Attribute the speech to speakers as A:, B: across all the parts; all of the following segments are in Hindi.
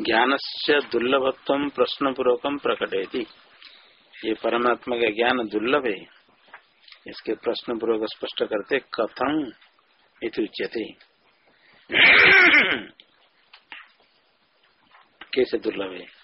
A: ज्ञान से दुर्लभत्व प्रश्न पूर्वक प्रकटयति। ये परमात्मा का ज्ञान दुर्लभ है इसके प्रश्न पूर्वक स्पष्ट करते कथम उच्यते। कैसे दुर्लभ? है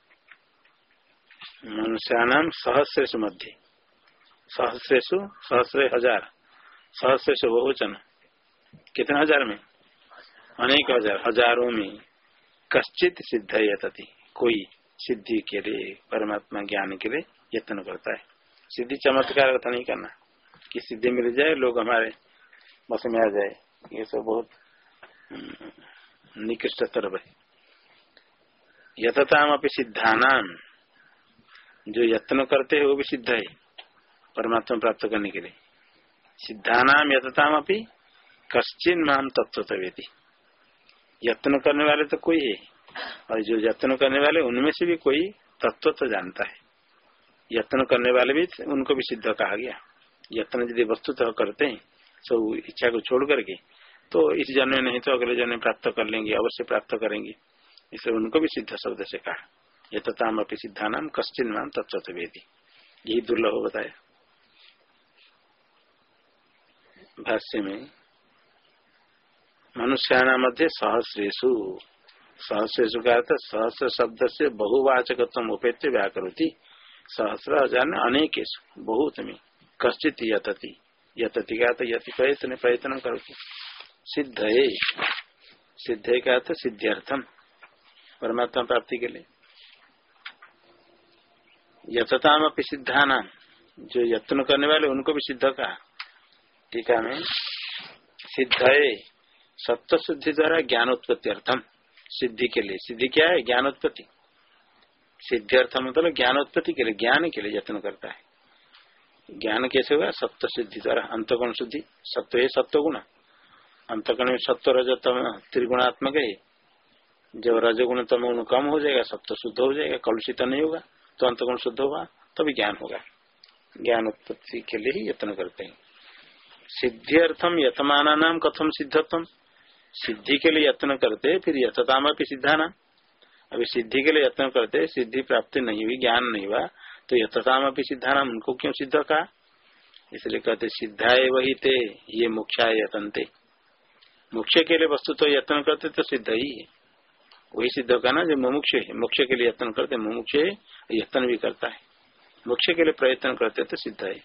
A: मनुष्याणाम सहस्रेशु मध्य। सहस्रेशु सहस्र हज़ार सहस्रेशु बहुवचन। कितने हज़ार में? अनेक हज़ार, हज़ारों में। कश्चित सिद्ध यतति कोई सिद्धि के लिए, परमात्मा ज्ञान के लिए यत्न करता है। सिद्धि चमत्कार अर्थ नहीं करना। कि सिद्धि मिल जाए, लोग हमारे बस में आ जाए। ये सब बहुत निकृष्ट तरफ़ है। यथताम अपनी सिद्धानाम जो यत्न करते हैं वो भी सिद्ध है, परमात्मा प्राप्त करने के लिए। सिद्धानाम यथताम अपनी कश्चिन माम तत्व यत्न करने वाले तो कोई है, और जो यत्न करने वाले उनमें से भी कोई तत्व तो जानता है। यत्न करने वाले भी उनको भी सिद्ध कहा गया। यत्न यदि वस्तु तो करते हैं सब इच्छा को छोड़ करके तो इस जन्म नहीं तो अगले जन्म प्राप्त कर लेंगे, अवश्य प्राप्त करेंगे। इसलिए उनको भी सिद्ध शब्द से कहा। यथताम अपनी सिद्धा नाम कश्चिन नाम तत्व वेदी यही दुर्लभ बताया। भाष्य में मनुष्याणा मध्य सहस्रेशु सहस्रेशु का अर्थ सहस्र शब्द से बहुवाचक उपेत्य व्याकृति सहस्र हज़ार ने अनेक बहुत में कश्चित यतति यतति का तो यति प्रयत्न प्रयत्न करोति। सिद्ध सिद्ध का अर्थ सिद्ध्यर्थम, परमात्मा प्राप्ति के लिए। यथताम अपनी सिद्धाना। जो यत्न करने वाले, उनको भी सिद्ध का टीका में सिद्ध है सत्य शुद्धि द्वारा ज्ञान उत्पत्ति अर्थम। सिद्धि के लिए। सिद्धि क्या है? ज्ञान उत्पत्ति सिद्धि अर्थ मतलब ज्ञान उत्पत्ति के लिए, ज्ञान के लिए यत्न करता है। ज्ञान कैसे हुआ सत्य सिद्धि द्वारा। अंतगुण शुद्धि सत्य है सत्य गुण अंतगुण में सत्य रजतम, त्रिगुणात्मक है। जब रजगुण तम कम हो जाएगा सत्य शुद्ध हो जाएगा, कलुषित नहीं होगा। तो अंतगुण शुद्ध होगा, तभी ज्ञान होगा। ज्ञान उत्पत्ति के लिए ही यत्न करते हैं। सिद्धि अर्थम यतमाना नाम कथम सिद्धत्म सिद्धि के लिए यत्न करते, फिर यथताम अपनी सिद्धाना। अभी सिद्धि के लिए यत्न करते, सिद्धि प्राप्ति नहीं हुई, ज्ञान नहीं हुआ तो यथताम अपनी सिद्धाना, उनको क्यों सिद्ध कहा? इसलिए कहते सिद्धाए वही ये मुख्या यतनते। मुख्य के लिए वस्तु तो यत्न करते तो सिद्ध ही है। वही सिद्ध का ना, जो मुमुक्ष है। मोक्ष के लिए यत्न करते, मुमुक्ष है यत्न भी करता है। मोक्ष के लिए प्रयत्न करते तो सिद्ध है।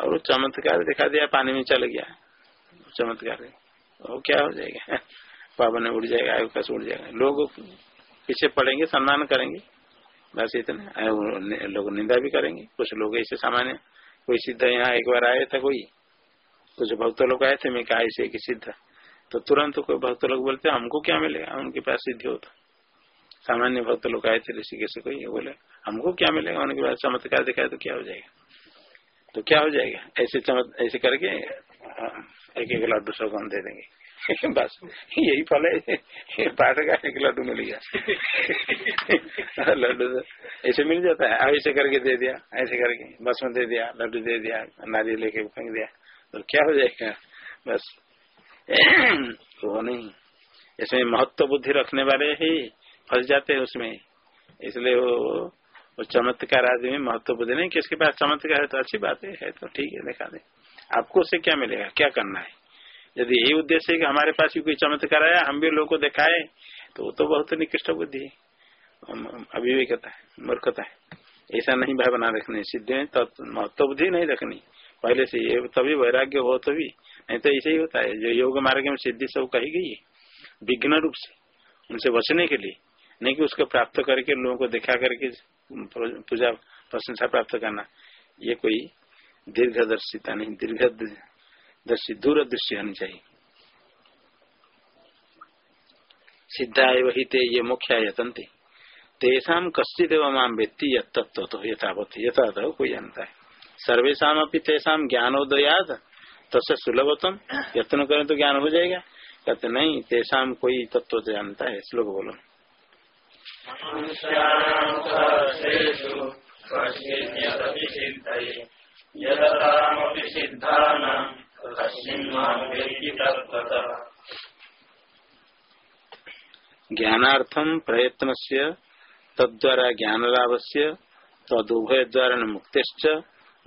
A: और चमत्कार दिखा दिया, पानी में चल गया। चमत्कार। वो क्या हो जाएगा? पावन उड़ जाएगा, आयु का उड़ जाएगा। लोग पीछे पड़ेंगे, सम्मान करेंगे। बस इतना। लोग निंदा भी करेंगे। कुछ लोग ऐसे सामान्य, कोई सिद्ध यहाँ एक बार आया था कोई? कुछ भक्त लोग आए थे, मैं कहा ऐसे कि सिद्ध। तो तुरंत कोई भक्त लोग बोलते, हमको क्या मिलेगा? उनके पास सिद्धि होता। सामान्य भक्त लोग आए थे ऋषिकेश से, कोई बोले, हमको क्या मिलेगा? उनके पास चमत्कार दिखाए तो क्या हो जाएगा? तो क्या हो जाएगा? ऐसे चमत, ऐसे करके एक एक लड्डू सौ दे देंगे। बस, यही फल है। पाठ का एक लड्डू मिल गया लड्डू तो ऐसे मिल जाता है। ऐसे करके दे दिया, ऐसे करके, बस में दे दिया लड्डू दे दिया, नारियल लेके फेंक दिया तो क्या हो जाएगा? बस। वो नहीं। इसमें महत्व बुद्धि रखने वाले ही फंस जाते हैं उसमें। इसलिए वो वो चमत्कार आदमी महत्व बुद्धि नहीं किसके पास चमत्कार है तो अच्छी बात है, तो ठीक है दिखा दे। आपको उससे क्या मिलेगा क्या करना है? यदि यही उद्देश्य है कि हमारे पास भी कोई चमत्कार आया हम भी लोगों को दिखाए तो वो तो बहुत निकृष्ट बुद्धि है। अभिवेकता है मूर्खता है। ऐसा नहीं भावना रखनी सिद्ध तो महत्व बुद्धि नहीं रखनी। पहले से ये तभी वैराग्य हो तभी, नहीं तो ऐसे ही होता है। जो योग मार्ग में सिद्धि सब कही गई है, विघ्न रूप से, उनसे बचने के लिए, नहीं कि उसको प्राप्त करके लोगों को दिखा करके पूजा प्रशंसा प्राप्त करना। ये कोई दीर्घदर्शिता नहीं, दीर्घदर्शी दूर दृष्टि होनी चाहिए। सिद्धा वही ते ये मुख्या यतंते तेषा कश्चित माम व्यक्ति यथावत यथावत कोई जानता है। सर्वेशा तेषा ज्ञानोदयात तसे सुलभतम यत्न करें तो ज्ञान हो जाएगा। कहते नहीं तेषा कोई तत्व जानता है श्लोक बोलो। ज्ञानार्थम प्रयत्न से तद्वारा ज्ञान लाभ से तदुभय द्वारा मुक्त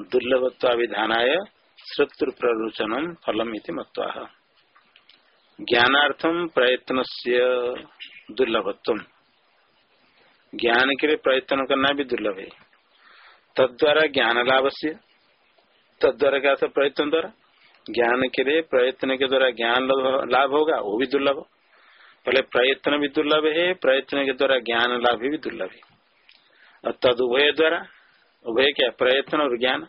A: दुर्लभत्वाधानाय श्रोत्र प्ररोचनम फलम मत्वा। ज्ञानार्थम प्रयत्न से दुर्लभत्व ज्ञान के लिए प्रयत्न करना भी दुर्लभ है। तद्वारा ज्ञान लाभ से तद्वारा क्या था प्रयत्न द्वारा? ज्ञान के लिए प्रयत्न के द्वारा ज्ञान लाभ होगा, वो भी दुर्लभ। पहले प्रयत्न भी दुर्लभ है, प्रयत्न के द्वारा ज्ञान लाभ भी दुर्लभ है। और तद द्वारा उभय क्या प्रयत्न और ज्ञान।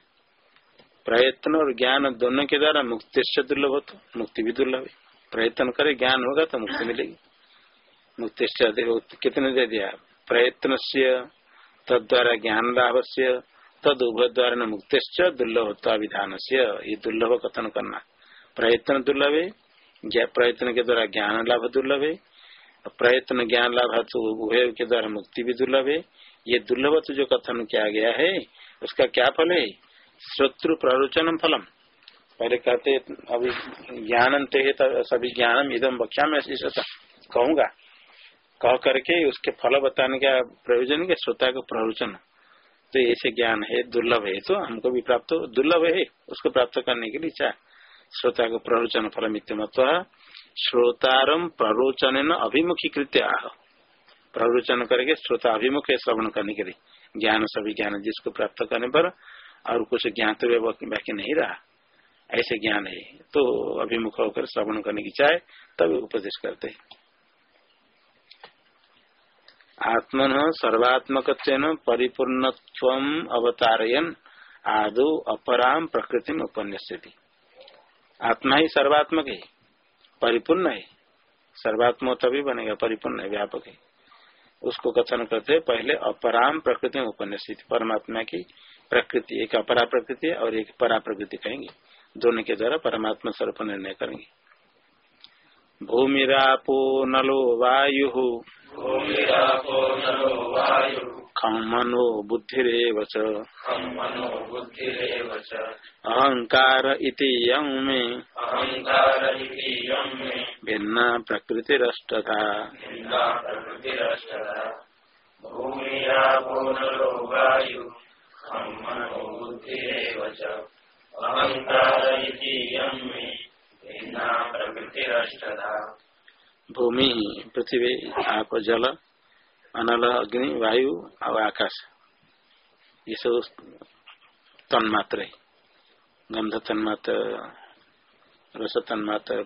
A: प्रयत्न और ज्ञान दोनों के द्वारा मुक्ति से दुर्लभ हो तो मुक्ति भी दुर्लभ है। प्रयत्न करे ज्ञान होगा तो मुक्ति मिलेगी। मुक्ति से कितने दे दिया? प्रयत्न से तद्वारा ज्ञान लाभ से, तद उभय द्वारा मुक्त दुर्लभत्वा विधान से। ये दुर्लभ कथन करना। प्रयत्न दुर्लभ है प्रयत्न के द्वारा ज्ञान लाभ दुर्लभ है। प्रयत्न ज्ञान लाभ तो उभय के द्वारा मुक्ति भी दुर्लभ है। ये दुर्लभत जो कथन किया गया है, उसका क्या फल है? शत्रु प्ररोचनम फलम। पहले कहते, अभी ज्ञान सभी ज्ञानम इदम बख्या में कहूँगा। कह करके उसके फल बताने का प्रयोजन के श्रोता को प्रवचन तो ऐसे ज्ञान है, दुर्लभ है तो हमको भी प्राप्त दुर्लभ है, उसको प्राप्त करने के लिए चाह श्रोता को प्रवचन फल मित्य श्रोतारम प्ररोचन अभिमुखी कृत्य प्रवचन करके, श्रोता अभिमुख है श्रवण करने के लिए। ज्ञान सभी ज्ञान जिसको प्राप्त करने पर और कुछ ज्ञान तो बाकी नहीं रहा। ऐसे ज्ञान है। तो अभिमुख होकर श्रवण करने की चाहे, तब उपदेश करते आत्मन सर्वात्मक परिपूर्ण अवतारयन आदो अपराम प्रकृति में उपन्यास आत्मा ही सर्वात्मक है। परिपूर्ण है। सर्वात्म तभी बनेगा, परिपूर्ण है, व्यापक है। उसको कथन करते पहले अपराम प्रकृति उपन्यासित परमात्मा की प्रकृति, एक अपरा प्रकृति और एक परा प्रकृति कहेंगे। दोनों के द्वारा परमात्मा स्वरूप निर्णय करेंगे। भूमिरापो नलो वायु। खम मनो बुद्धिरेव प्रकृतिरष्टधा अहंकार इति यं मे। भिन्ना प्रकृतिरष्टधा भूमि पृथ्वी आप जल अनल अग्नि, वायु और आकाश। ये सब तन्मात्र गंध तन्मात्र, रस तन्मात्र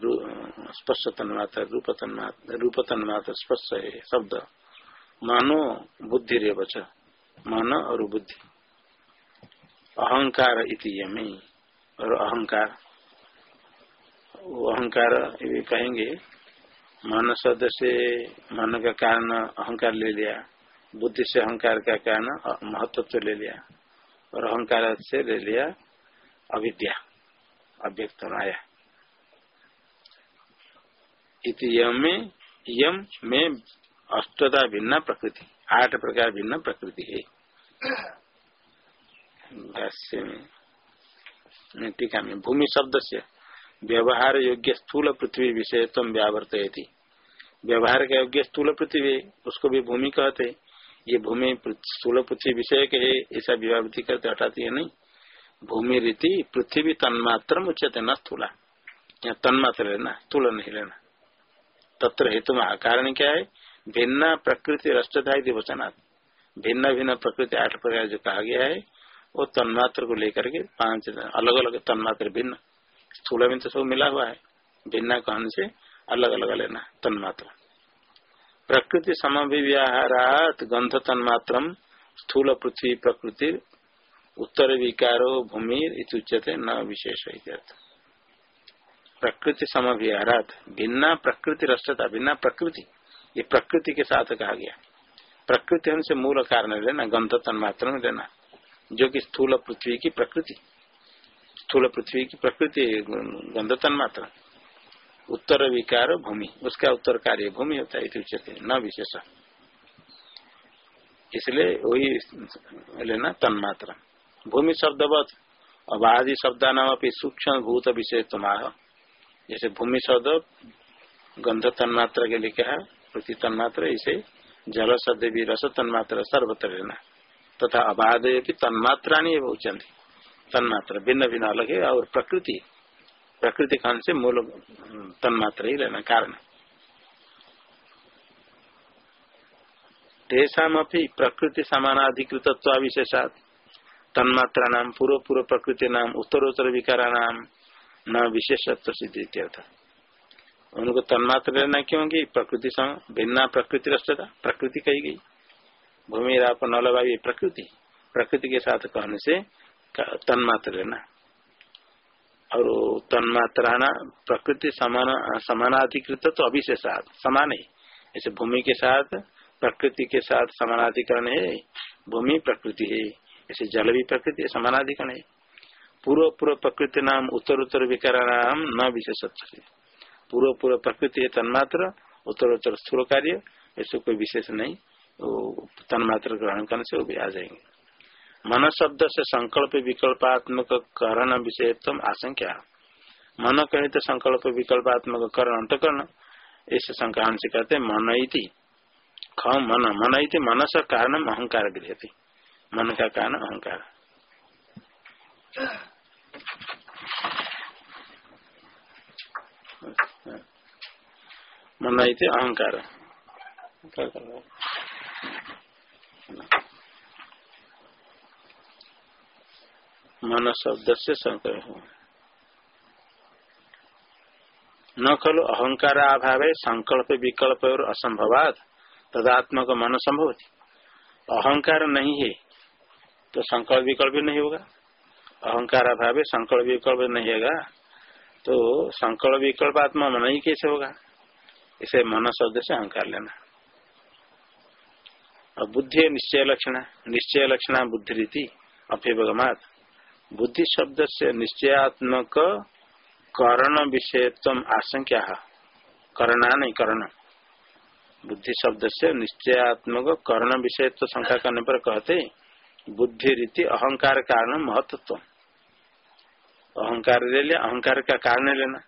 A: स्पर्श तन्मात्र, रूप तन्मात्र रूप तन्मात्र, स्पर्श है, शब्द। मानो बुद्धि रे बच मन और बुद्धि। अहंकार इति यमी और अहंकार। वो अहंकार कहेंगे मन शब्द से मन का कारण अहंकार ले लिया, बुद्धि से अहंकार का कारण महत्व तो ले लिया, और अहंकार से ले लिया अविद्या, अव्यक्त माया। यम में यम में अष्टदा भिन्न प्रकृति, आठ प्रकार भिन्न प्रकृति है। में टीका में, भूमि शब्द से व्यवहार योग्य स्थूल पृथ्वी विषय तुम व्यावर्त व्यवहार के योग्य स्थूल पृथ्वी, उसको भी भूमि कहते। ये भूमि स्थूल पृथ्वी विषय के ऐसा विवावृत्ति करते हटाती है नहीं। भूमि रीति पृथ्वी तन्मात्र उच्चते न स्थूला। या तन्मात्र लेना स्थूल नहीं लेना तत्र हेतु कारण क्या है? भिन्न प्रकृति रष्टधाई वचनात् भिन्न भिन्न प्रकृति आठ प्रकार जो कहा गया है, वो तन्मात्र को लेकर के पाँच अलग अलग तन्मात्र भिन्न। स्थूल में तो सब मिला हुआ है। भिन्ना कहन से अलग अलग लेना तन्मात्र प्रकृति समव्यवहारात गंध तन्मात्र स्थूल पृथ्वी प्रकृति, उत्तर विकारो भूमि उच्यते, न विशेष प्रकृति समव्यवहारात भिन्ना प्रकृति रष्टता भिन्ना प्रकृति। ये प्रकृति के साथ कहा गया। प्रकृति हमसे मूल कारण लेना, गंध तन्मात्र में लेना, जो कि स्थूल पृथ्वी की प्रकृति। स्थूल पृथ्वी की प्रकृति गंध तन्मात्र उत्तर विकार, भूमि। उसका उत्तर कार्य भूमि होता है उच्चते न विशेष। इसलिए वही लेना तन्मात्र भूमि शब्दवत अबाधि शब्द नाम अपनी सूक्ष्म भूत विषय तुम्हारा। जैसे भूमि शब्द, गंध तन्मात्र के लिए कहा प्रति तन्मात्र इसे जल शब्द भी रस तन्मात्र सर्वत्र लेना तथा अबाध तन्मात्रा नहीं बहुचंदी तन्मात्र, भिन्न भिन्न अलग है, और प्रकृति प्रकृति खान से मूल तन्मात्र ही रहना कारण तेषाम प्रकृति समानाधिकृत विशेषात तन्मात्रा नाम, पूर्व पूर्व प्रकृति नाम, उत्तरोत्तर विकारा नाम, न विशेषत्व सिद्धि उनको तन्मात्र रहना क्योंकि प्रकृति भिन्ना प्रकृति रष्टता प्रकृति कही गई। भूमि राप नलवायु प्रकृति प्रकृति के साथ कहने से तन्मात्र लेना और तन्मात्रा प्रकृति समान, समानाधिकृत तो अभिशेषात समान है। ऐसे भूमि के साथ, प्रकृति के साथ समानाधिकरण है, भूमि प्रकृति है। ऐसे जल भी प्रकृति है समानाधिकरण है। पूर्व पूर्व प्रकृति नाम, उत्तर उत्तर विकार नाम, न विशेष पूर्व पूर्व प्रकृति है तन्मात्र, उत्तर उत्तर स्थूल कार्य, ऐसे कोई विशेष नहीं। तन्मात्र ग्रहण करने से वो भी आ जाएँगे। मन शब्द से संकल्प विकल्पात्मक करण विषयत्म आशंका। मन कहे तो संकल्प विकल्पात्मक करण अंतकरण ऐसे संक्रांत से कहते मन इति। ख मन मन इति मनस कारण अहंकार गृहती मन का कारण अहंकार। मन इति अहंकार। मन शब्द से संकर हो। न खलु अहंकार अभाव संकल्प विकल्प और असंभवाद तदात्मक मन संभव अहंकार नहीं है तो संकल्प विकल्प नहीं होगा। अहंकार अभाव संकल्प विकल्प नहीं होगा तो संकल्प विकल्प आत्मा मन ही कैसे होगा? इसे मन शब्द से अहंकार लेना। और बुद्धि निश्चय लक्षण निश्चय लक्षण बुद्धि रीति अभ्युपगमात बुद्धि शब्द से निश्चयात्मक करण विषयत्व आशंका करना नहीं करण बुद्धि शब्द से निश्चयात्मक कर्ण विषय तो शंका करने पर कहते बुद्धि रीति अहंकार कारण महत्व अहंकार ले लिया अहंकार का कारण लेना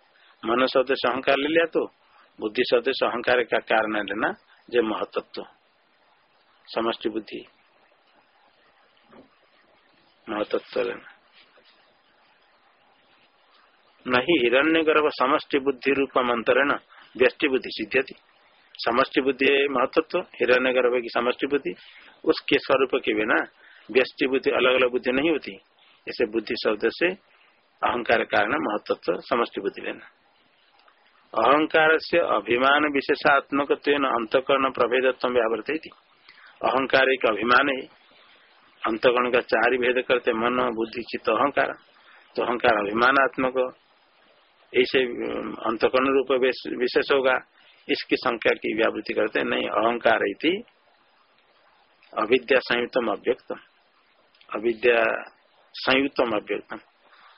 A: मन शब्द से अहंकार ले लिया तो बुद्धि शब्द से अहंकार का कारण लेना जो महत्व समष्टि बुद्धि महत्व लेना नहीं हिरण्य गर्भ समष्टि बुद्धि रूप मंत्रण व्यष्टि बुद्धि सिद्धि समष्टि बुद्धि महत्व हिरण्य गर्भ की समष्टि बुद्धि उसके स्वरूप के बिना व्यष्टि बुद्धि अलग अलग बुद्धि नहीं होती ऐसे बुद्धि शब्द से अहंकार कारण महत्व समष्टि बुद्धि लेना अहंकार से अभिमान विशेषात्मक अंतकरण प्रभेदत्व व्यावृत अहंकार एक अभिमान है अंतकरण का चार भेद करते मन बुद्धि चित्त अहंकार तो अहंकार अभिमानात्मक ऐसे अंतकरण रूप विशेष होगा, इसकी संख्या की व्यावृत्ति करते नहीं, अहंकार अविद्या संयुक्तम अव्यक्तम। अविद्या संयुक्तम अव्यक्तम।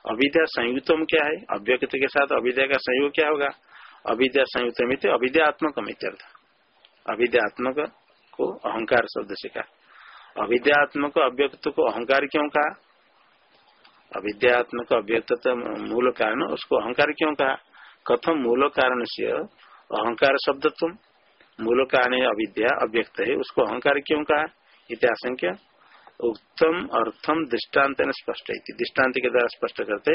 A: अविद्या संयुक्तम क्या है? अव्यक्त के साथ अविद्या का संयोग क्या होगा? अविद्या संयुक्त मित अविद्यात्मक मित्यर्थ अविद्यात्मक को अहंकार शब्द से कहा। अविद्यात्मक अव्यक्त को अहंकार क्यों कहा? अविद्यात्मक अव्यक्त मूल कारण, उसको अहंकार क्यों कहा? कथम मूल कारण से अहंकार शब्द तुम मूल कारण अविद्या, अव्यक्त है, उसको अहंकार क्यों कहा? इतिहासंख्या उत्तम अर्थम दृष्टांत स्पष्ट है दृष्टांत के द्वारा स्पष्ट करते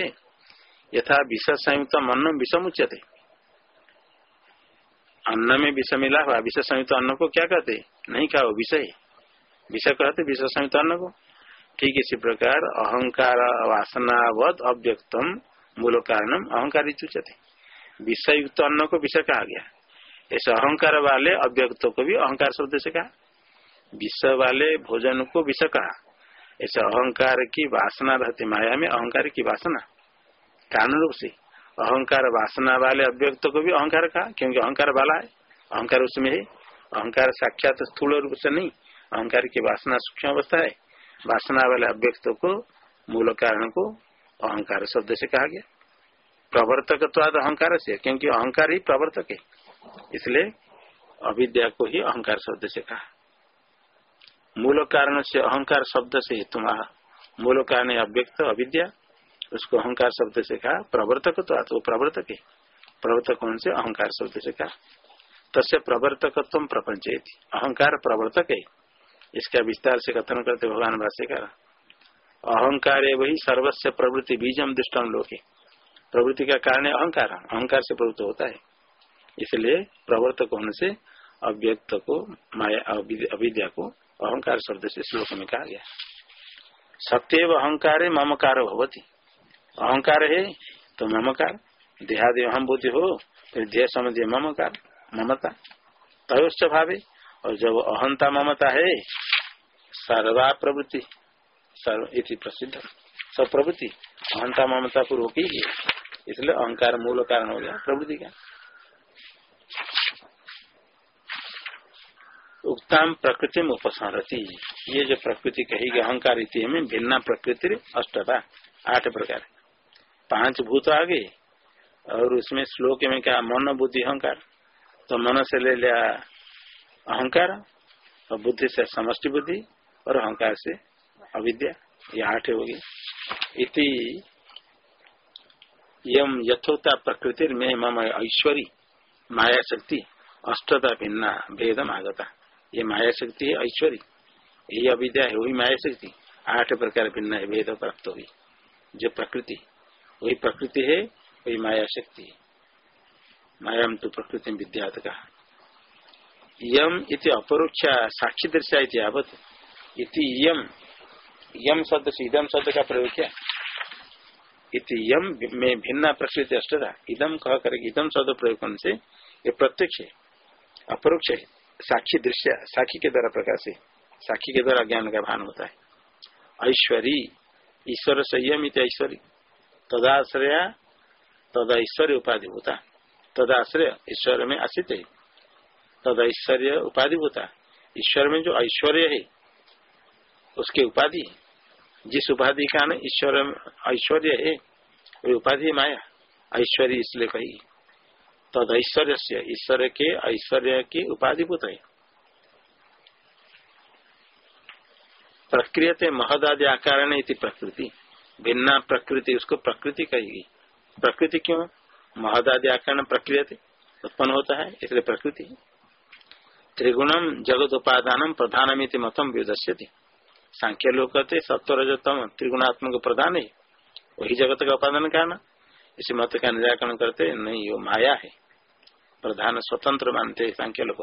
A: यथा विष संयुक्त अन्न विषम उच्चते अन्न में विष मिला हुआ विष संयुक्त अन्न को क्या कहते नहीं कहा विषय। विष कहते विष संयुक्त अन्न को। ठीक इसी प्रकार अहंकार वासनावद अव्यक्तम मूल कारणम, अहंकार उच्चते विषय युक्त अन्न को विषय कहा गया। ऐसे अहंकार वाले अव्यक्तों को भी अहंकार शब्द से कहा। विषय वाले भोजन को विषय कहा। ऐसे अहंकार की वासना रहती, माया में अहंकार की वासना। कारण रूप से अहंकार वासना वाले अव्यक्त को भी अहंकार कहा, क्योंकि अहंकार वाला है। अहंकार उसमें है। अहंकार साक्षात स्थूल रूप से नहीं। अहंकार की वासना सूक्ष्म अवस्था है। वासना वाले अव्यक्त को मूल कारण को अहंकार शब्द से कहा गया। प्रवर्तक तो आज अहंकार से क्योंकि अहंकार ही प्रवर्तक है। इसलिए अविद्या को ही अहंकार शब्द से कहा। मूल कारण से अहंकार शब्द से हेतु मूल कारण अव्यक्त अविद्या, उसको अहंकार शब्द से कहा प्रवर्तक तो वो प्रवर्तक है। प्रवर्तक कौन से अहंकार शब्द से कहा। तस्य प्रवर्तकत्व प्रपंच अहंकार प्रवर्तक है। इसका विस्तार से कथन करते भगवान भाष्यकार, अहंकार वही सर्वस्व प्रवृत्ति बीजम दुष्टम लोके। प्रवृत्ति का कारण अहंकार। अहंकार से प्रवृत्त होता है। इसलिए प्रवर्तक होने से अव्यक्त को, माया, अविद्या को अहंकार शब्द से श्लोक में कहा गया। सत्यव अहंकार ममकार भवती। अहंकार है तो ममकार। देहादि अहम बुद्धि हो फिर देह समझे ममकार, ममता। तयोश्च भावे और जब अहंता ममता है, सर्वा प्रवृत्ति, सर्व प्रसिद्ध। सब प्रवृत्ति अहंता ममता पूर्वक ही इसलिए अहंकार मूल कारण हो गया, प्रवृत्ति का। उक्ताम प्रकृति में उपसंहरती। ये जो प्रकृति कहेगी अहंकार इति में भिन्ना प्रकृति अष्टता आठ प्रकार। पाँच भूत आ गए, और उसमें श्लोक में क्या, मन, बुद्धि, अहंकार। तो मन से ले लिया अहंकार, और बुद्धि से समष्टि बुद्धि, और अहंकार से अविद्या। ये आठ होगी इति यम यथोता प्रकृति में मम ऐश्वरी माया शक्ति अष्टता भिन्ना भेदम आगता। ये माया शक्ति है ऐश्वरी। यही अविद्या है, वही माया शक्ति आठ प्रकार भिन्न है, भेद प्राप्त हुई। जो प्रकृति, वही प्रकृति है, वही माया शक्ति मायाम तो प्रकृति विद्यात। कहा यम इति अपरोक्षा साक्षी दृश्या यावत। इति यम यम शब्द से इदम शब्द का प्रयोग किया इति यम में भिन्ना प्रकृति अष्टता इदम कह कर इदम शब्द प्रयोग से ये प्रत्यक्ष है अपरोक्ष है साक्षी दृश्य साक्षी के द्वारा प्रकाश है साक्षी के द्वारा ज्ञान का भान होता है। ऐश्वरी, ईश्वर संयम इत ऐश्वरी। तदाश्रया, तद ऐश्वर्य उपाधि होता। तदाश्रय ईश्वर में आश्रित है। तद ऐश्वर्य उपाधि होता ईश्वर में जो ऐश्वर्य है, उसके उपाधि जिस उपाधि का न ईश्वर ऐश्वर्य है, वही उपाधि माया। ऐश्वर्य इसलिए कही। तद ऐश्वर्य से ईश्वर के ऐश्वर्य की उपाधि भूत है। प्रक्रिय महदादि आकार प्रकृति। भिन्ना प्रकृति, उसको प्रकृति कहेगी। प्रकृति क्यों? महदादि आकार प्रक्रिय उत्पन्न होता है, इसलिए प्रकृति। त्रिगुणम जगत उपादान प्रधानमिति मतम व्युदस्यति सांख्य लोग कहते सत्वरजतम त्रिगुणात्मक प्रधान। है वही जगत का उपादान कारण इसी मत का निराकरण करते नहीं वो माया है। प्रधान स्वतंत्र मानते है सांख्य लोग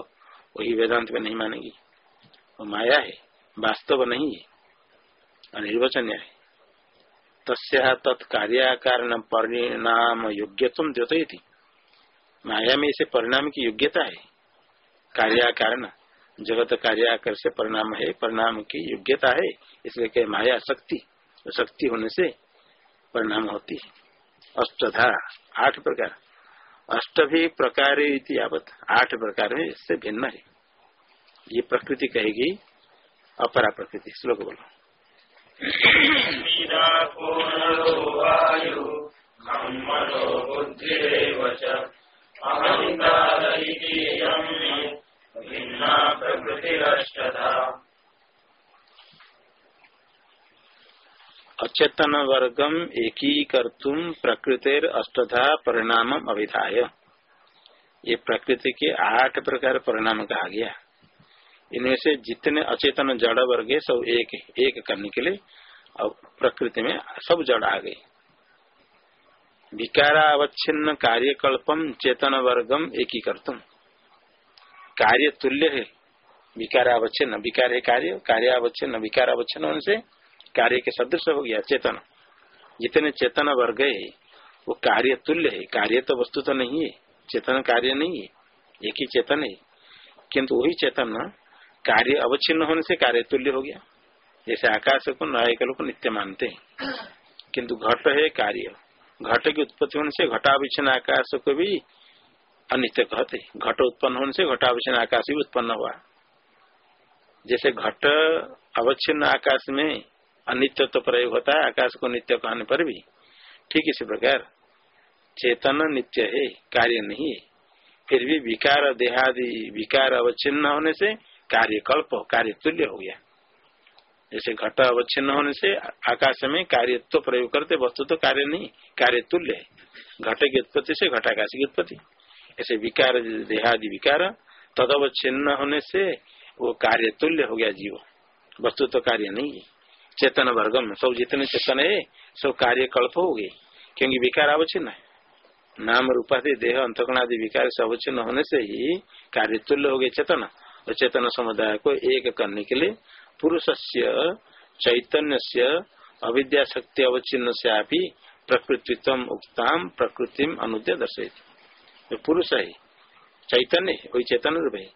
A: वही वेदांत में नहीं मानेगी। वो माया है, वास्तव नहीं है, अनिर्वचनीय है। तस्या तत्कार्य परिणाम योग्यत्म द्योत माया में इसे परिणाम की योग्यता है। कार्य कारण जगत कार्याकर से परिणाम है, परिणाम की योग्यता है, इसलिए कह माया शक्ति तो शक्ति होने से परिणाम होती है। अष्टधा, आठ प्रकार। अष्ट भी प्रकार आठ प्रकार है, इससे भिन्न है। ये प्रकृति कहेगी, अपरा प्रकृति, श्लोक बोलो। अचेतन वर्गम एकीकर्तुम प्रकृतिर अष्टधा परिणाम अभिधाय। ये प्रकृति के आठ प्रकार परिणाम कहा गया। इनमें से जितने अचेतन जड़ वर्ग है, सब एक एक करने के लिए और प्रकृति में सब जड़ आ गए। विकारावच्छिन्न कार्यकल्पम चेतन वर्गम एकीकर्तुम। कार्य तुल्य है। विकारावच्छिन्न, विकार है कार्य, कार्यावच्छिन्न, विकारावच्छिन्न होने से कार्य के सदृश हो गया, चेतन। जितने चेतन वर्ग है, वो कार्य तुल्य है। कार्य तो वस्तु तो नहीं है, चेतन कार्य नहीं है, एक ही चेतन है। किंतु वही चेतन कार्य अवच्छिन्न होने से कार्य तुल्य हो गया। जैसे आकाश को नायक लोग नित्य मानते हैं। किंतु घट है कार्य। घट की उत्पत्ति होने से घटाविच्छिन्न आकाश को भी अनित्य कहते घट उत्पन्न होने से घटावच्छिन्न आकाश भी उत्पन्न हुआ। जैसे घट अवच्छिन्न आकाश में अनित्य तो प्रयोग होता है, आकाश को नित्य कहने पर भी। ठीक इसी प्रकार, चेतन नित्य है, कार्य नहीं है। फिर भी विकार देहादि, विकार अवच्छिन्न होने से कार्यकल्प कार्य तुल्य हो गया। जैसे घट अवच्छिन्न होने से आकाश में कार्य तो प्रयोग करते, वस्तु तो कार्य नहीं कार्य तुल्य है। घट की उत्पत्ति से घटाकाश की उत्पत्ति। ऐसे विकार देहादि विकार, तदवच्छिन्न होने से वो कार्य तुल्य हो गया जीव। वस्तु तो कार्य नहीं है। चेतन वर्गम, सब जितने चेतन है, सब कार्य कल्प हो गए, क्योंकि विकार अवच्छिन्न है। नाम रूपाधि देह अंतकणादि विकार से अवच्छिन्न होने से ही कार्य तुल्य हो गए चेतन। और चेतन समुदाय को एक करने के लिए पुरुष से चैतन्य से अविद्या शक्ति अवच्छिन्न से आप प्रकृतित्व उक्ताम प्रकृति अनुद्य दर्शयती। जो पुरुष है, चैतन्य वही चैतन्य रूप है।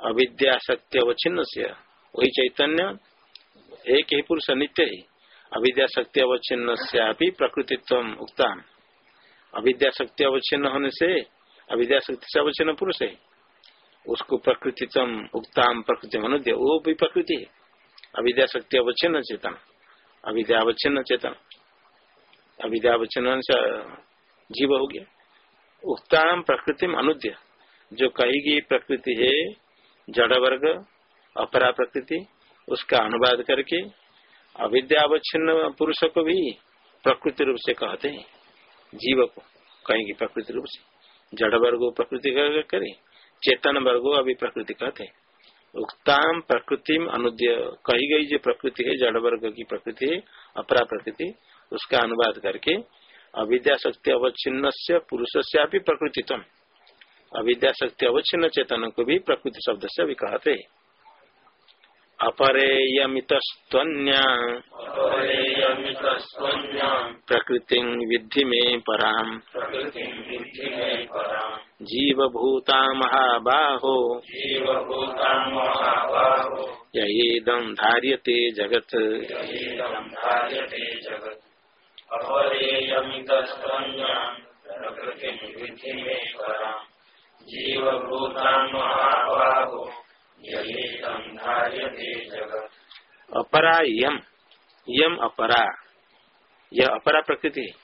A: अविद्या शक्ति अवच्छिन्न से, वही चैतन्य एक ही पुरुष नित्य है। अविद्या शक्ति अवच्छिन्न से प्रकृतित्व उक्ताम। अविद्या शक्ति अवच्छिन्न होने से, अविद्या शक्ति से अवच्छिन्न पुरुष है। उसको प्रकृतित्व उक्ताम, प्रकृति अनुद्य वो भी प्रकृति है। अविद्या शक्ति अवच्छिन्न चेतन, अविद्या अवच्छिन्न चेतन। अविद्या अवच्छिन्न जीव हो गया। उक्ताम प्रकृति अनुद्य। जो कही गई प्रकृति है, जड़ वर्ग, अपरा प्रकृति, उसका अनुवाद करके अविद्यावच्छिन्न पुरुष को भी प्रकृति रूप से कहते हैं। जीव को कहेंगे प्रकृति रूप से। जड़ वर्ग प्रकृति करे, चेतन वर्गो अभी प्रकृति कहते हैं। उक्ताम प्रकृति अनुद्य, कही गई जो प्रकृति है, जड़ वर्ग की प्रकृति है, अपरा प्रकृति, उसका अनुवाद करके अविद्या शक्ति अवच्छिन्न से पुरुष से भी प्रकृतित्व अविद्या शक्ति अवच्छिन्न चेतन को भी प्रकृति शब्द से भी कहते अपरेयमित प्रकृति विद्धि में पराम। जीवभूता महाबाहो। यदम धार्यते जगत। अपरा यम यम अपरा। यह अपरा प्रकृति।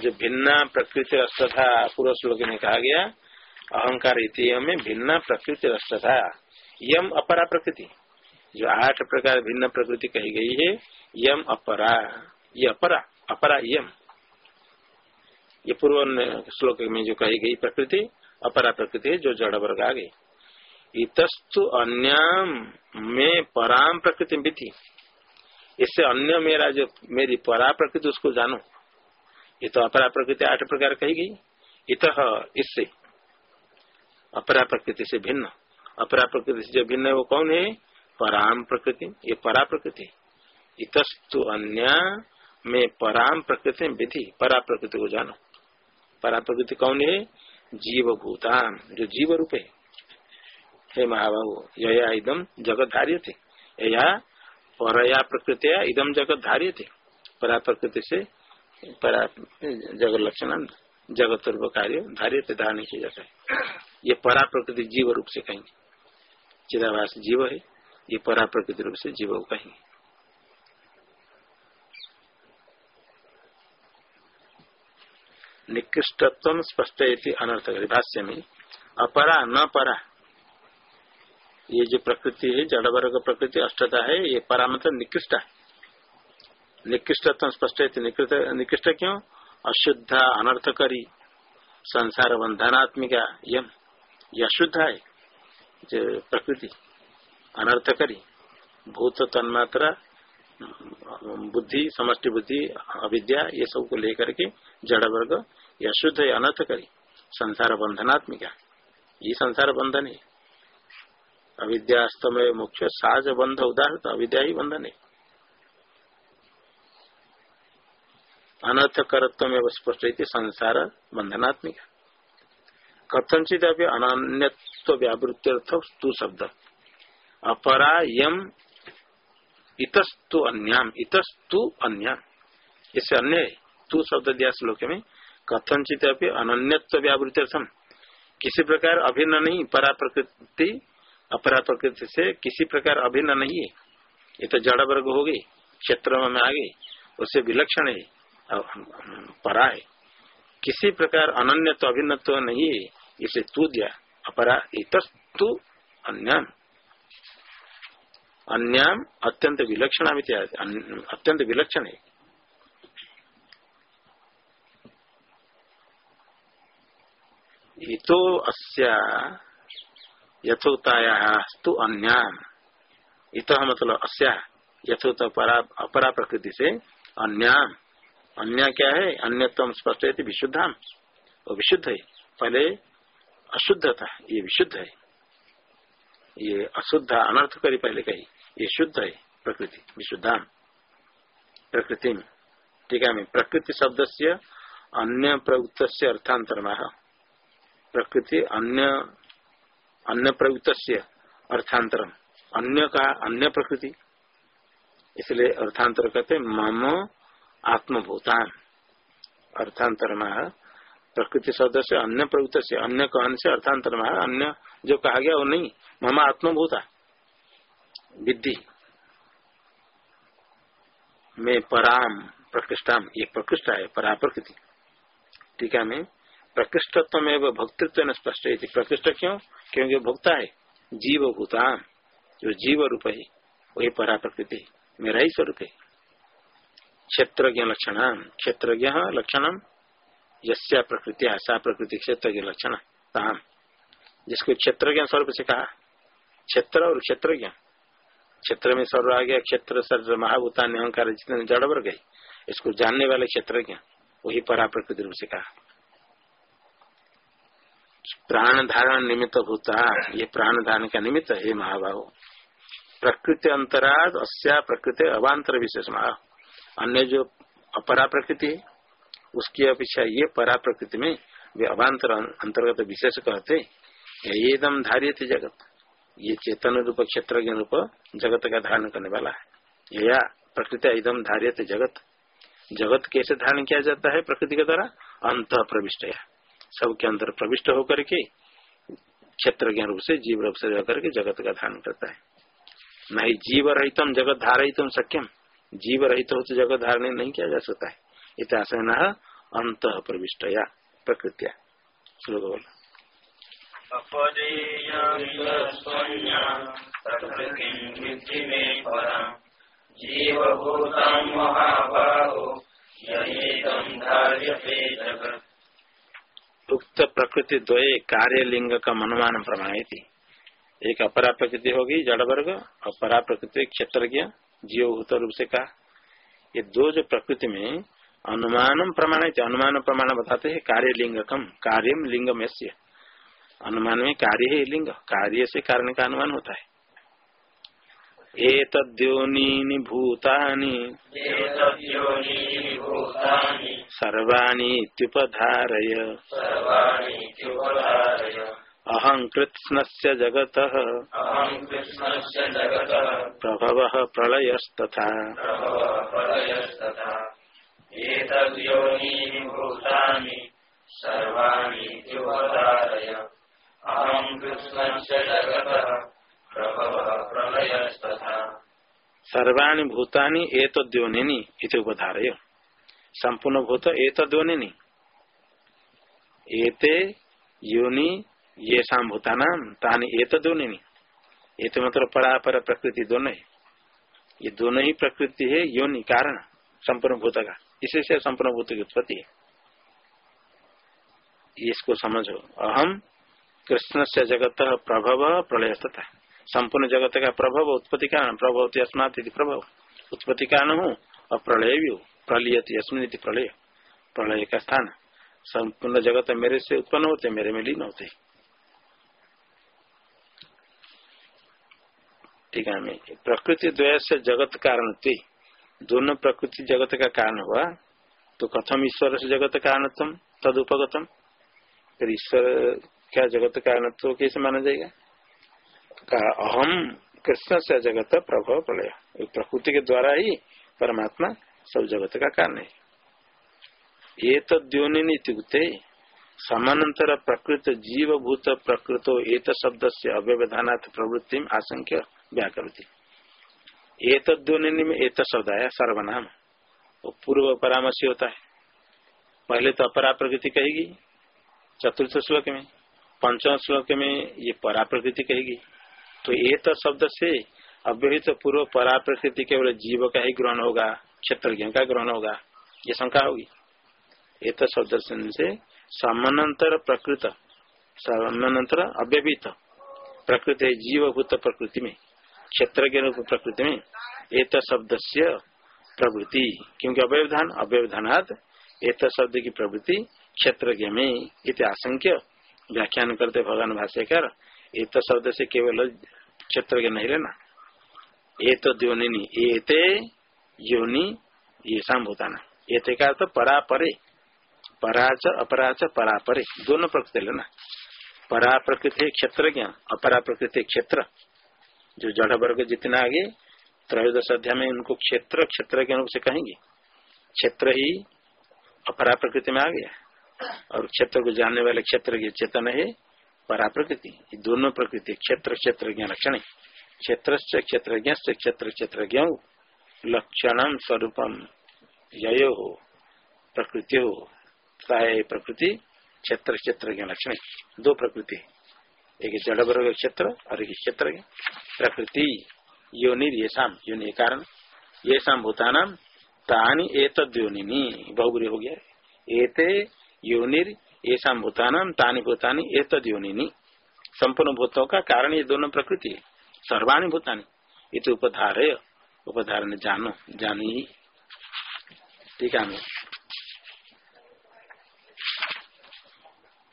A: जो भिन्ना प्रकृति था पूर्व श्लोक में कहा गया, अहंकार में भिन्न प्रकृति था यम अपरा प्रकृति। जो आठ प्रकार भिन्न प्रकृति कही गई है यम अपरा। ये अपरा। अपरा यम ये पूर्व श्लोक में जो कही गई प्रकृति, अपरा प्रकृति है, जो जड़ वर्ग आ गई। इतस्तु अन्य में पराम प्रकृति थी इससे अन्य मेरा जो, मेरी परा प्रकृति, उसको जानो। ये तो अपरा प्रकृति आठ प्रकार कही गई। इत इससे। अपरा प्रकृति से भिन्न। अपरा प्रकृति से जो भिन्न है, वो कौन है? पराम प्रकृति। ये परा प्रकृति। इतस्तु अन्य में पराम प्रकृति विधि, परा प्रकृति को जानो। परा प्रकृति कौन है? जीव भूतान जो जीव रूप है। हे महाबाबू यया इदम जगत धार्य थे या परया प्रकृतिया इदम जगत धार्य थे परा प्रकृति से परा जगत लक्षण जगत रूप कार्य धार्य थे धारण किया जाता है। ये परा प्रकृति जीव रूप से कहेंगे। चिदावास जीव है, ये परा प्रकृति रूप से जीव कहेंगे। निकृष्टत्व स्पष्ट अनर्थ भाष्य में अपरा न परा। ये जो प्रकृति है जड़ वर्ग प्रकृति अष्टता है, ये परा मतलब निकृष्ट। निकृष्टत्व स्पष्ट निकृष्ट क्यों? अशुद्ध, अनर्थकरी संसार बंधनात्मिका यम। ये अशुद्ध है, जो प्रकृति, अनर्थकरी भूत तन्मात्रा बुद्धि, समष्टि बुद्धि, अविद्या, ये सबको लेकर के जड़ वर्ग या शुद्ध है अनर्थ करी। संसार बंधनात्मिका। ये संसार बंधन है। अविद्यास्तमय मुख्य साज, बंध उदाहरण अविद्या ही बंधन है। अनर्थ में स्पष्ट संसार बंधनात्मिका। कथनचित अभी अन्यत्व व्यावृत्त्यर्थ तु शब्द। अपरा यम इतस्तु अन्याम इतस्तु अन्याम। इससे अन्य तू शब्द दिया श्लोक में, कथनचित अभी अन्यत्व व्यावृत किसी प्रकार अभिन्न नहीं परा प्रकृति अपरा प्रकृति से किसी प्रकार अभिन्न नहीं है। ये तो जड़ वर्ग हो गई, क्षेत्र में आ गई उससे विलक्षण है परा है। किसी प्रकार अनन्य तो अभिन्न नहीं है, इसे तू दिया, अपरा, इतस्तु अन्यम। अन्याम अत्यंत विलक्षण अत्यंत विलक्षण है। इतो अस्या यथोतायास्तु अन्याम। इत मतलब अस्या यथोत अपरा प्रकृति से अन्याम। अन्य क्या है? अन्यतम स्पष्ट है विशुद्धाम। वो विशुद्ध है। पहले अशुद्ध था ये विशुद्ध है। ये अशुद्ध अनर्थ करी पहले कही। ये शुद्ध है प्रकृति विशुद्धाम प्रकृति में है प्रकृति शब्द से अन्य प्रवृत्त से अर्थांतरमा प्रकृति अन्य अन्य प्रवृत्त से अर्थांतरम अन्य का अन्य प्रकृति इसलिए अर्थांतर कहते मम आत्मभूतान अर्थांतर प्रकृति शब्द से अन्य प्रवृत्त से अन्य कहन से अर्थांतर अन्य जो कहा गया वो नहीं मम आत्मभूता विद्धि में पराम प्रकृष्टाम, ये प्रकृष्ट है परा प्रकृति टीका में प्रकृष्टत्व में भक्तृत्व न स्पष्ट है प्रकृष्ट क्यों? क्योंकि भोक्ता है। जीव भूताम जो जीव रूप है, वही परा प्रकृति मेरा ही स्वरूप है। क्षेत्र लक्षण क्षेत्र लक्षण यस्या प्रकृति सा प्रकृति क्षेत्र लक्षण। ताम, जिसको क्षेत्र स्वरूप से कहा। क्षेत्र और क्षेत्र क्षेत्र में सर्व आ गया, क्षेत्र सर्व महाभूता अहंकार जितने जड़ वर्ग है इसको जानने वाले क्षेत्र क्या? वही परा प्रकृति रूप से कहा। प्राण धारण निमित्त भूता, ये प्राण धारण का निमित्त है महाभाव प्रकृति अंतराद अस्या प्रकृति अवान्तर विशेष अन्य जो अपरा प्रकृति है, उसकी अपेक्षा ये परा प्रकृति में वे अवान्तर अंतर्गत विशेष कहते ये दम धारिय जगत। ये चेतन रूप क्षेत्र के रूप जगत का धारण करने वाला है। यह प्रकृति एकदम धारिय जगत। जगत कैसे धारण किया जाता है प्रकृति के द्वारा? अंत प्रविष्ट है। सबके अंदर प्रविष्ट होकर के क्षेत्र ज्ञान रूप से, जीव रूप से जाकर के जगत का धारण करता है। नहीं जीव रहितम जगत धारितम सक्यम जीव रहित हो तो जगत धारण नहीं किया जा सकता है। इतिहास न अंत प्रविष्ट या प्रकृतिया। श्लोक बोलो। उक्त प्रकृति द्वय कार्य लिंग का मनमान प्रमाण एक अपरा प्रकृति होगी जड़ वर्ग अपरा प्रकृति क्षेत्र जीवभूत रूप से कहा ये दो जो प्रकृति में अनुमान प्रमाण अनुमान प्रमाण बताते हैं कार्य लिंगकम कार्यम लिंगम अनुमान में कार्य है लिंग। कार्य से कारण का अनुमान होता है। एतद्योनीनि भूतानि। सर्वाणि इत्युपधारय। अहं कृत्स्नस्य जगतः। प्रभवः प्रलयस्तथा। सर्वाणी भूतानि एक द्योनि उपधारय। संपूर्ण भूत एक द्योनि एते योनि ये शाम भूतानाम तानी एक द्योनि ये तो मतलब परापर प्रकृति दोनों है। ये दोनों ही प्रकृति है, योनि कारण, संपूर्ण भूत का। इसी से संपूर्ण भूत की उत्पत्ति है। इसको समझो। अहम कृष्ण से जगत प्रभव प्रलय तथा संपूर्ण जगत का प्रभाव उत्पत्ति कारण प्रभव अस्मात प्रभाव। उत्पत्ति कारण हूँ, और प्रलय भी हो। अस्मिन प्रलय। प्रलय का स्थान। संपूर्ण जगत मेरे से उत्पन्न होते, मेरे में लीन होते। ठीक है प्रकृति द्वय से जगत कारण थे। दोनों प्रकृति जगत का कारण हुआ। तो कथम ईश्वर से जगत कारण तदुपगतम। फिर ईश्वर क्या जगत कारण कैसे माना जाएगा? कहा अहम कृष्ण से जगत प्रभाव प्रलय प्रकृति के द्वारा ही परमात्मा सब जगत का कारण है। ये तो द्योनित्युक्ते समानांतर प्रकृत जीव भूत प्रकृतो एक शब्द से अव्यवधानात् प्रवृत्ति आशंक्य व्याकृति एक में एक शब्द आया, सर्वनाम। पूर्व परामर्श होता है। पहले तो अपरा प्रकृति कहेगी, चतुर्थ श्लोक में, पंचम श्लोक में ये परा प्रकृति कहेगी। तो एक शब्द से अव्यहित पूर्व परा प्रकृति केवल जीव का ही ग्रहण होगा क्षेत्र का ग्रहण होगा। ये शंका होगी। एक शब्द से समानांतर प्रकृत समानांतर अव्यभित प्रकृति जीवभूत प्रकृति में क्षेत्र रूप प्रकृति में। एक शब्द से प्रवृत्ति, क्योंकि अव्यवधान, अव्यवधानात एक शब्द की प्रवृत्ति क्षेत्र में इत आशंक्य व्याख्यान करते भगवान भाष्यकर। एक शब्द से केवल क्षेत्र के नहीं लेना ये तो द्योनि एते योनि, ये शाम भूताना एते का तो परा परे पराच, अपराच परा परे दोनों प्रकृति लेना। परा प्रकृति क्षेत्र क्या? अपरा प्रकृति क्षेत्र। जो जड़ वर्ग जितना आगे, त्रयोदश अध्याय में उनको क्षेत्र क्षेत्र के रूप से कहेंगे। क्षेत्र ही अपरा प्रकृति में आ गया। और क्षेत्र को जानने वाले क्षेत्र के चेतन है। परा प्रकृति दोनों प्रकृति, क्षेत्र क्षेत्र लक्षण क्षेत्र क्षेत्र क्षेत्र क्षेत्र लक्षण स्वरूपम यो हो, प्रकृति हो। प्रकृति, क्षेत्र क्षेत्र लक्षण दो प्रकृति एक जड़ वर्ग क्षेत्र और एक क्षेत्र प्रकृति, योनि ये योनि कारण। ये शाम भूतानाम तानी योनि बहुबरी हो गया। एते योनिर ये शाम भूतानाम तानी भूतानी, एतद योनि संपूर्ण भूतों का कारण ये दोनों प्रकृति है सर्वाणी भूतानी। इत उपधार है उपधारण जानो जानी ठीक है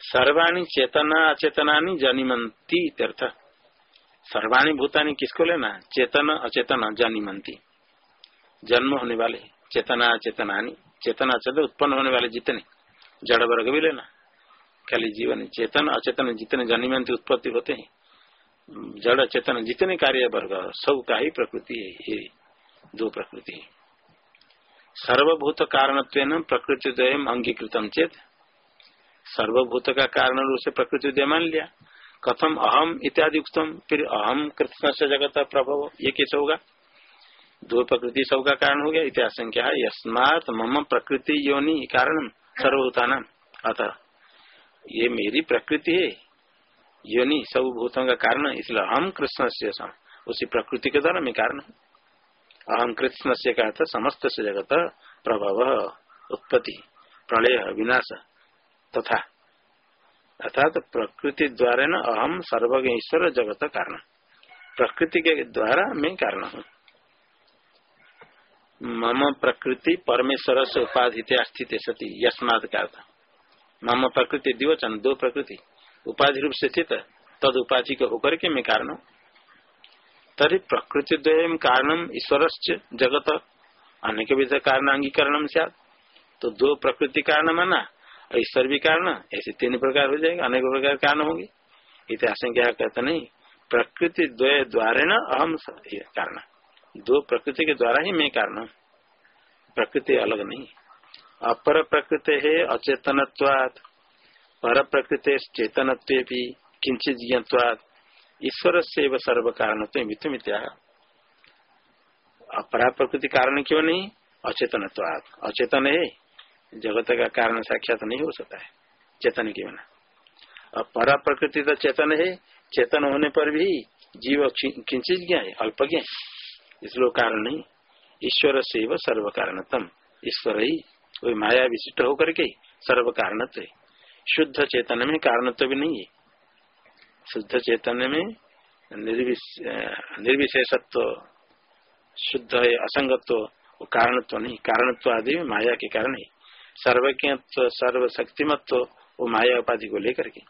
A: सर्वाणी चेतना अचेतना जनिमंती तीर्थ सर्वाणी भूतानी किसको लेना? चेतन, अचेतन जनिमंती जन्म होने वाले, चेतना चेतना चेतना चेतन उत्पन्न होने वाले जितने, जड़ वर्ग भी लेना। खाली जीवन चेतन, अचेतन, जितने जनिमंती उत्पत्ति होते हैं, जड़ चेतन जितने कार्य वर्ग सब का ही प्रकृति है, ये दो प्रकृति सर्वभूत कारण प्रकृति अंगीकृतम चेत, सर्वभूत का कारण रूप से प्रकृति उदय मान लिया। कथम अहम इत्यादि उत्तम फिर अहम कृष्ण से जगत प्रभव, ये कैसे होगा? दो प्रकृति सब का कारण हो गया, इतिहास संख्या यस्मात मम प्रकृति योनि कारण सर्वभूता नाम अतः ये मेरी प्रकृति है। योनि सब भूतों का कारण इसलिए अहम कृष्ण से उसी प्रकृति के द्वारा मैं कारण हूँ। अहम कृष्ण से कहा समस्त से जगत प्रभव, उत्पत्ति, प्रलय, विनाश तथा। अर्थात प्रकृति द्वारा न अहम सर्वज्ञ जगत कारण। प्रकृति के द्वारा मैं कारण हूँ। मम प्रकृति परमेश्वर से उपाधि स्थित सती यस्माद का मम प्रकृति दिवचन दो प्रकृति। उपाधि रूप से स्थित तद उपाधि के होकर के मैं कारण तरी प्रकृति द्वय कारण ईश्वर जगत अनेक विध कारण अंगीकरण तो दो प्रकृति कारण माना ईश्वर भी कारण ऐसे तीन प्रकार हो जाएगा, अनेक प्रकार कारण होंगे। इतिहास क्या कहते नहीं, प्रकृति द्वय द्वारा न अहम कारण दो प्रकृति के द्वारा ही मैं कारण प्रकृति अलग नहीं। अपर प्रकृति है अचेतन पर प्रकृति चेतन किंचित ज्ञात ईश्वर से सर्व कारण अपरा प्रकृति कारण क्यों नहीं? अचेतन अचेतन है जगत का कारण साक्षात नहीं हो सकता है। चेतन के बिना। अब परा प्रकृति तो चेतन है। चेतन होने पर भी जीव किंचित ज्ञा है। अल्पज्ञ इसलिए कारण नहीं। ईश्वर से सर्व कारणतम ईश्वर ही वही माया विशिष्ट होकर के सर्व कारण शुद्ध चेतन में कारणत्व भी नहीं है शुद्ध चेतन में निर्विशेषत्व शुद्ध है असंगत्व वो कारणत्व नहीं कारणत्व आदि माया के कारण ही सर्वज्ञ सर्वशक्तिमत्व वो माया उपाधि को लेकर के।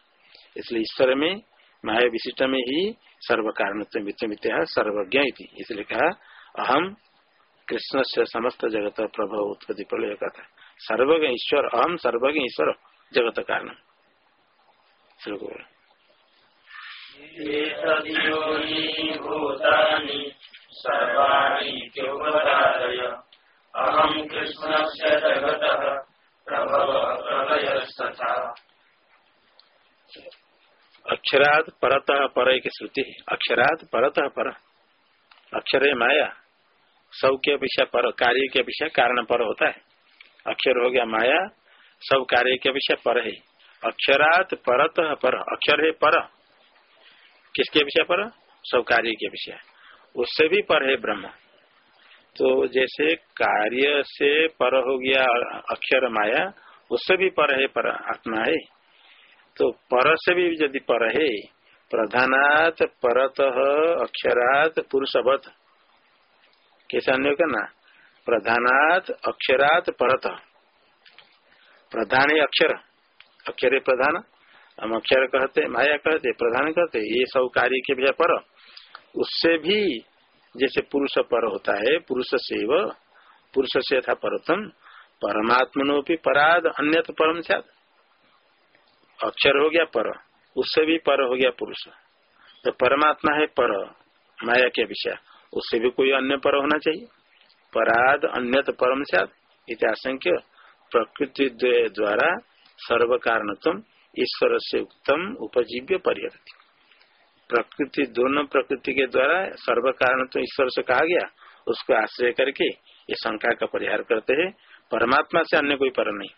A: इसलिए ईश्वर में माया विशिष्ट में ही सर्व कारण मित्या सर्वज्ञ इसलिए कहा अहम कृष्ण से समस्त जगत प्रभव उत्पत्ति प्रलय का था सर्वज्ञ ईश्वर अहम सर्वज्ञ ईश्वर जगत कारण
B: अहम कृष्ण से जगत प्रभव
A: परत पर श्रुति। अक्षरात परत पर। अक्षर माया। सब के अपेक्षा पर कार्य के अपेक्षा कारण पर होता है। अक्षर हो गया माया, सब कार्य के अपेक्षा पर है। अक्षरात परत पर, अक्षर है पर। किसके अपेक्षा पर? सब कार्य के अपेक्षा उससे भी पर है ब्रह्म। तो जैसे कार्य से पर हो गया अक्षर माया, उससे भी पर है पर आत्मा है। तो पर से भी यदि पर है, प्रधानात परत अक्षरात पुरुषवत। कैसे अन्य करना? प्रधानात अक्षरात परत। प्रधान अक्षर। अक्षर प्रधान। हम अक्षर कहते, माया कहते, प्रधान कहते, ये सब कार्य के भैया पर। उससे भी जैसे पुरुष पर होता है, पुरुष से व पुरुष से था परतम, परमात्मनोपी पराध अन्य परम अक्षर हो गया पर। उससे भी पर हो गया पुरुष। तो परमात्मा है पर, माया के विषय उससे भी कोई अन्य पर होना चाहिए। पराध अन्य परम इतिहासंख्य प्रकृति द्वारा सर्व कारणत्म ईश्वर से उत्तम उपजीव्य पर्यति प्रकृति दोनों प्रकृति के द्वारा सर्व कारण तो ईश्वर से कहा गया, उसको आश्रय करके ये शंका का परिहार करते हैं। परमात्मा से अन्य कोई पर नहीं।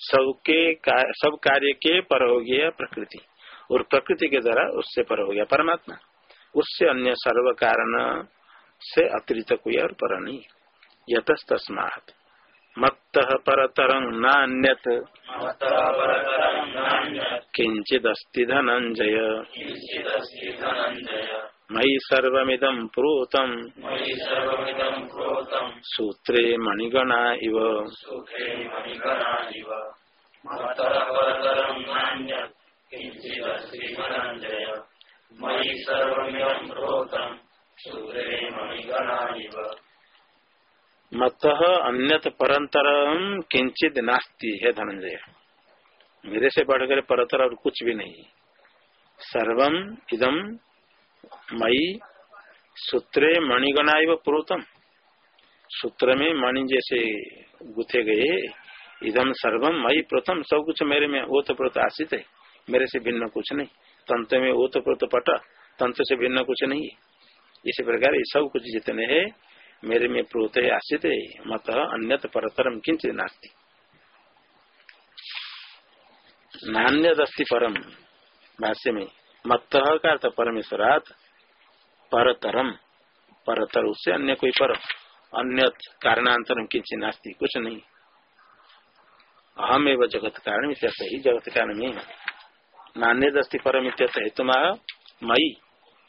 A: सबके सब कार्य के पर हो गया प्रकृति। और प्रकृति के द्वारा उससे पर हो गया परमात्मा। उससे अन्य सर्व कारण से अतिरिक्त कोई और पर नहीं। यतस्तस्मात। मत्त परतरं नान्यत। किंचिदस्ति धनंजय मयि सर्वमिदं प्रोतम्। सूत्रे मणिगणा इव।
B: मयि इव
A: मत अन्यत परंतर किंचित नास्ती, है धनंजय मेरे से बढ़कर परतर और कुछ भी नहीं। सर्वम इदम मई सूत्रे मणिगणा एवं पुरोतम। सूत्र में मणि जैसे गुथे गए इदम सर्वम मई प्रथम सब कुछ मेरे में वो तो प्रोत आशित है। मेरे से भिन्न कुछ नहीं। तंत्र में वो तो प्रोत पट तंत्र से भिन्न कुछ नहीं इसी प्रकार ये सब कुछ जितने हैं, मेरे में प्रोत है आश्रित है, मत अन्यत परतरम किंचित नास्ती। नान्य दस्ती परम, भाष्य में मत का अर्थ परमेश्वरात परतरम, परतर उससे अन्य कोई पर अन्य कारणांतरम किंचित नास्ती, कुछ नहीं। अहम एवं जगत कारण ही जगत कारण में नान्य दस्ती परम इत्यर्थ हेतु मई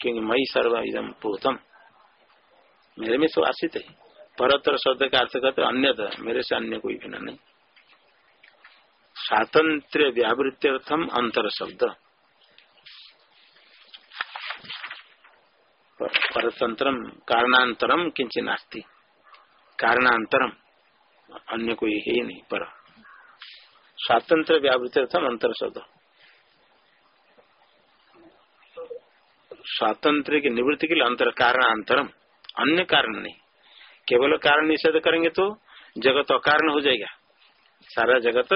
A: क्योंकि मई सर्व इदम प्रोतम। मेरे में तो आशित है। परतर शब्द का अर्थ करते अन्य मेरे से अन्य कोई भिन्न नहीं। स्वातंत्र व्यावृत्यर्थम अंतर शब्द। परतंत्र कारणांतरम किंचित नास्ती। कारणांतरम। अन्य कोई है नहीं। पर स्वातंत्र व्यावृत्यर्थम अंतर शब्द। स्वातंत्र की निवृत्ति के लिए अंतर कारण अंतरम, अन्य कारण नहीं। केवल कारण निषेध करेंगे तो जगत अकारण हो जाएगा। सारा जगत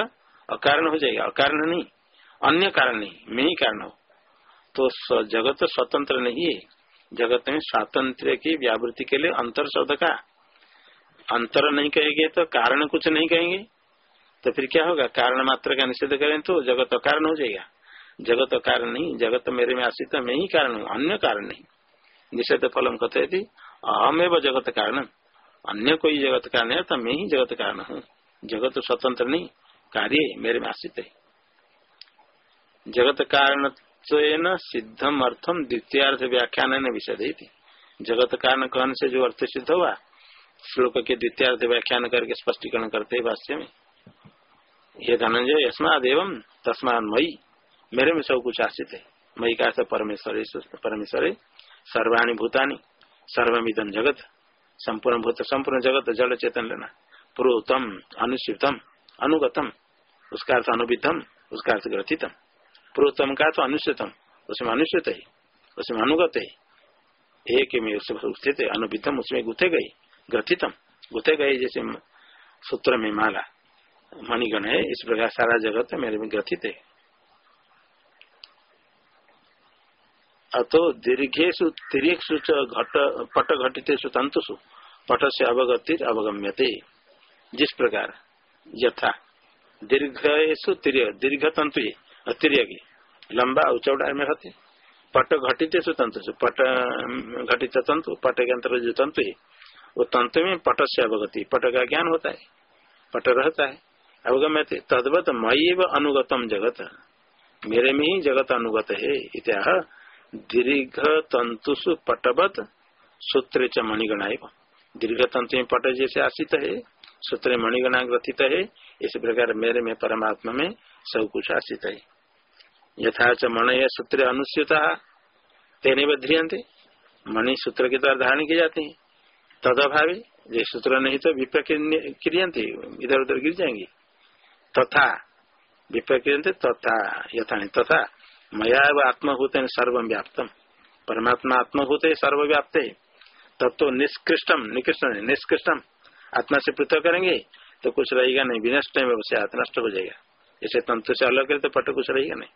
A: अकारण हो जाएगा। अकारण नहीं, अन्य कारण नहीं, मैं ही कारण हो। तो जगत स्वतंत्र नहीं है। जगत में स्वातंत्र की व्यावृत्ति के लिए अंतर शब्द का। अंतर नहीं कहेंगे तो कारण कुछ नहीं कहेंगे। तो फिर क्या होगा? कारण मात्र का निषेध करें तो जगत अकारण हो जाएगा। जगत कारण नहीं, जगत मेरे में आश्रित मैं ही कारण हूँ, अन्य कारण नहीं। निषेध फलम कथे थी अहमेव जगत कारण अन्य कोई जगत कारण है तो मैं ही जगत कारण हूँ। जगत स्वतंत्र नहीं, कार्य मेरे में आश्रित है। जगत कारण सिद्धम अर्थम द्वितीयार्थ व्याख्यान ने विषय थी जगत कारण कहन से जो अर्थ सिद्ध हुआ? श्लोक के द्वितीयार्थ व्याख्यान करके स्पष्टीकरण करते भाष्य में। ये धनंजय यस्माद एवं तस्माद मई मेरे में सब कुछ आश्रित है। मई का परमेश्वर परमेश्वर है सर्वाणी भूतानी सर्वमिदम जगत, संपूर्ण भूत, संपूर्ण जगत जड़ चेतन लेना प्रोतम अनुसूतम अनुगतम, उसका अर्थ अनुविधम उसका अर्थ ग्रथितम। प्रोतम का तो अनुसूतम उसमें अनुसूत है, उसमें अनुगत है। एक में अनुविधम उसमें गुथे गई, ग्रथितम, गुथे गए जैसे सूत्र में माला। मणिगण है, इस प्रकार सारा जगत मेरे में ग्रथित है। अतो दीर्घेशु तिरक्षु घट पट घटितेषु तंतुषु पट से अवगतिर अवगम्यते। जिस प्रकार यथा दीर्घेशु तिर दीर्घ तंतु तिरय लंबा और चौड़ा में रहते पट घटितेषु तंतु पट, घटित तंतु पट के अंतर जो तंतु है वो तंतु में पट से अवगति, पट का ज्ञान होता है, पट रहता है, अवगम्यते, तद्वत मई अनुगतम जगत, मेरे में ही जगत अनुगत है, इत्याह दीर्घ तंतुषु पटवत, सूत्र च मणिगणा दीर्घ तंतु में पट जैसे आशित है, सूत्र मणिगणा ग्रथित है, इस प्रकार मेरे में, परमात्मा में सब कुछ आशित है। यथा च मणय सूत्र अनुस्यूता, तेने बध्रियंते मणि सूत्र के द्वारा धारण किए जाते हैं। तद अभावी ये सूत्र नहीं तो विप्रक्रियंते इधर उधर गिर जाएँगे। तथा विप्रक्रियंते तथा, यथा तथा। मया आत्मभूत सर्वव्याप्तम परमात्मा आत्मभूत है सर्वव्याप्त। है तब तो निष्कृष्टम निकृष्ट निष्कृष्टम आत्मा से पृथक करेंगे तो कुछ रहेगा नहीं। विनष्ट में उसे नष्ट हो जाएगा। इसे तंत्र से अलग करे तो पट कुछ रहेगा नहीं।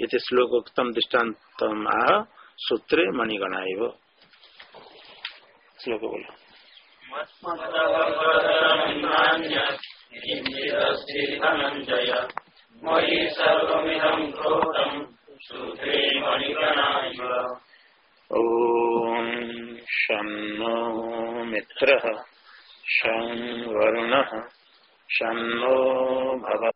A: इसे श्लोक उत्तम दृष्टांत आह सूत्र मणिगणा वो श्लोक बोलो।
B: मयि सर्वमिदं क्रोधं सूत्रे मणिगणाय
A: ॐ शन्नो मित्रः शं वरुणः शन्नो भव